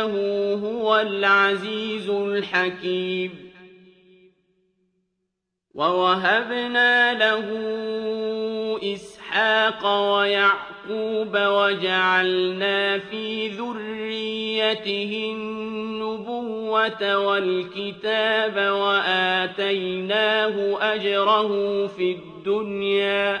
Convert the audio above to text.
إنه هو العزيز الحكيم ووهبنا له إسحاق ويعقوب وجعلنا في ذريته النبوة والكتاب وآتيناه أجره في الدنيا